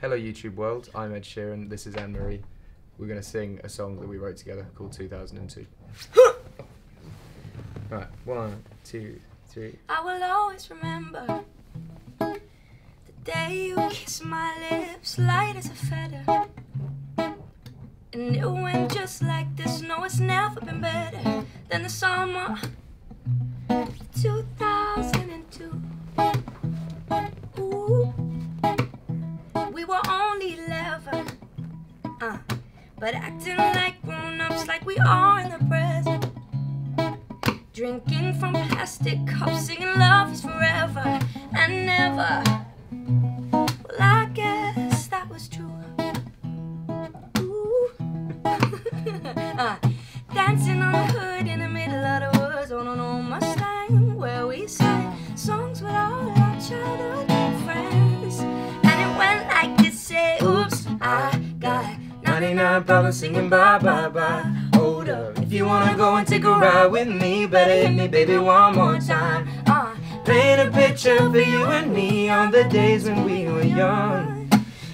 Hello, YouTube world. I'm Ed Sheeran. This is Anne Marie. We're going to sing a song that we wrote together called 2002. right, one, two, three. I will always remember the day you kissed my lips, light as a feather. And it went just like this. No, it's never been better than the summer but acting like grown ups, like we are in the present. Drinking from plastic cups, singing love is forever and never. 99 problems singing bye bye bye. Hold up, if you wanna go and take a ride with me, better hit me, baby, one more time. Uh, Paint a picture for you and me on the days when we were young,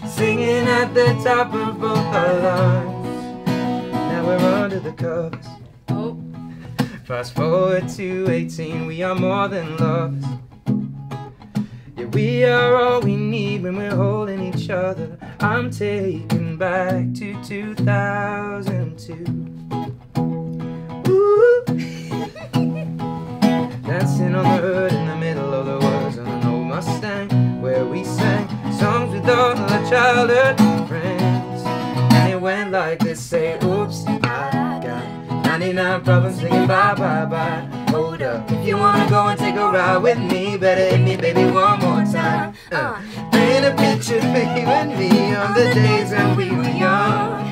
singing at the top of both our lungs. Now we're under the covers. oh, Fast forward to 18, we are more than lovers. We are all we need when we're holding each other. I'm taken back to 2002. Ooh. Dancing on the hood in the middle of the woods on an old Mustang, where we sang songs with all our childhood friends. And it went like this: say, "Oops, I got 99 problems singing bye bye bye." Hold up, if you wanna go and take a ride with me, better hit me, baby, one more Uh, paint a picture for you and me on the days when we were young,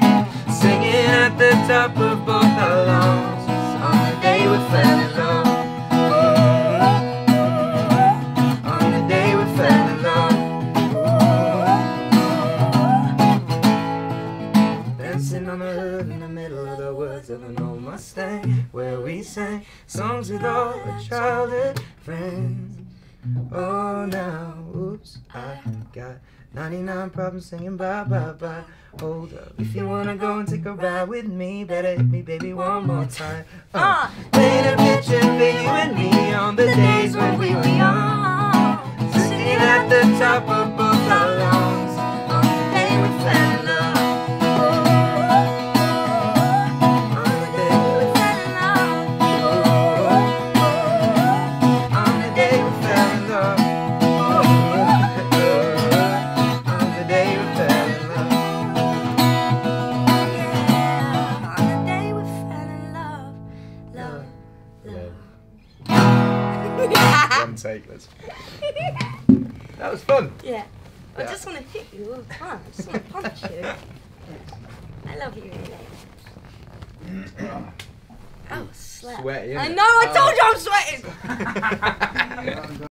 singing at the top of both our lungs on the day we fell in love. On the day we fell in love. Dancing on the hood in the middle of the woods of an old Mustang, where we sang songs with all our childhood friends. Oh, now, oops, I got 99 problems singing bye bye bye. Hold up, if you wanna go and take a ride with me, better hit me, baby, one more time. Uh, paint a picture for you and me on the days when we were young. Singing at the top of love, love. One take, let's. That was fun. Yeah. I just want to hit you all the time. I just want to punch you. I love you, really. Oh, slap. Sweaty, I know, I Oh. told you I'm sweating!